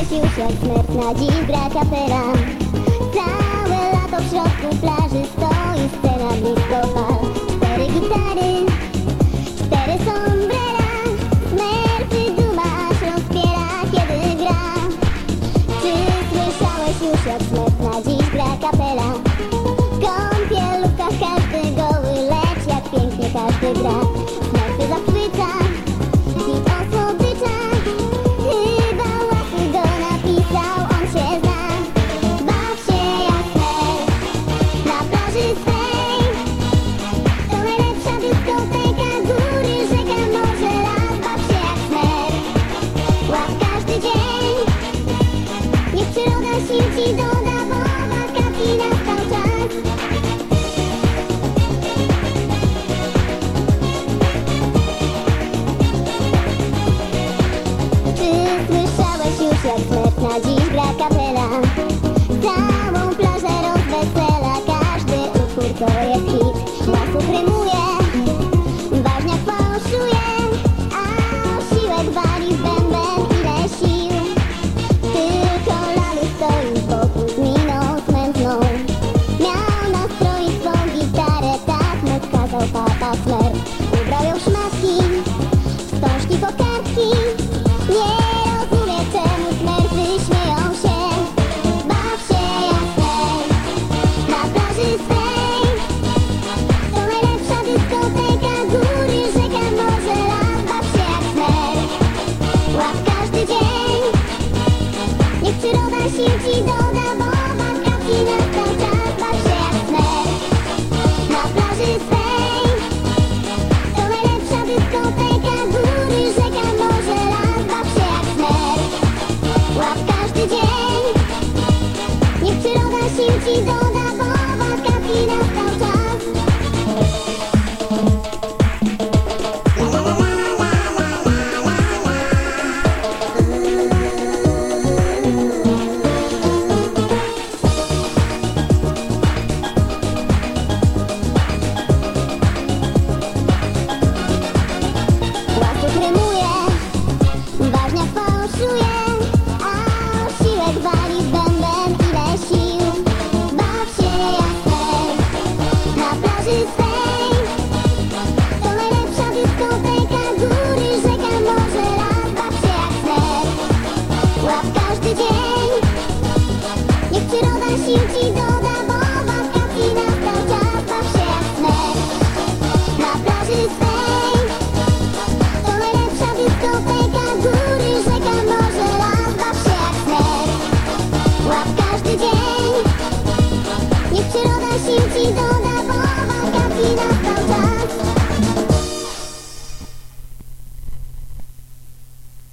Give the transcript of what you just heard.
Stracił się smet na dziś gra kapela Całe lato w środku plaży stoi scena blisko fal Cztery gitary, cztery sombrera Smerfy duma aż rozpiera kiedy gra. Czy słyszałeś już jak smet na dziś gra kapela? W kąpielówkach każdy goły, lecz jak pięknie każdy gra. しい自動 to fler Ubrają szmatki, wstążki po kartki Thank you. You Chi